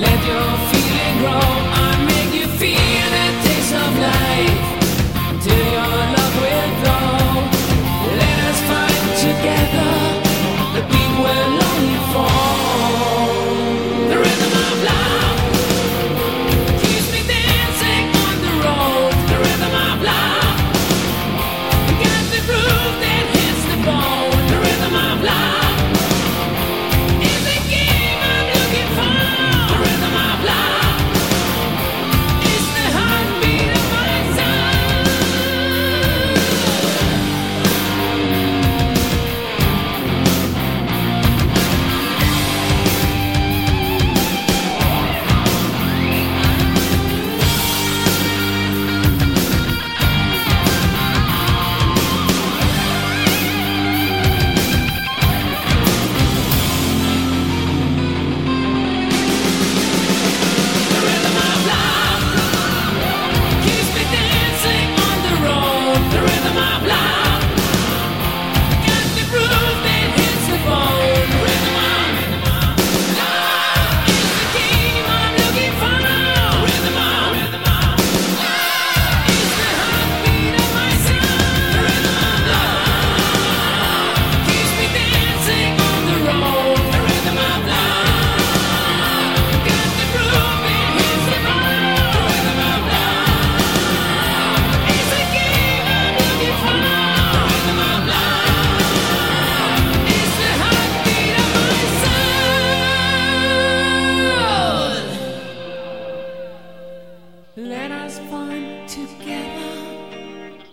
Let your feeling grow I make you feel the taste of life.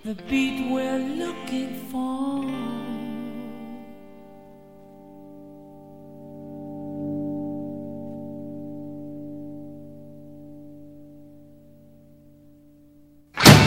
the beat we're looking for.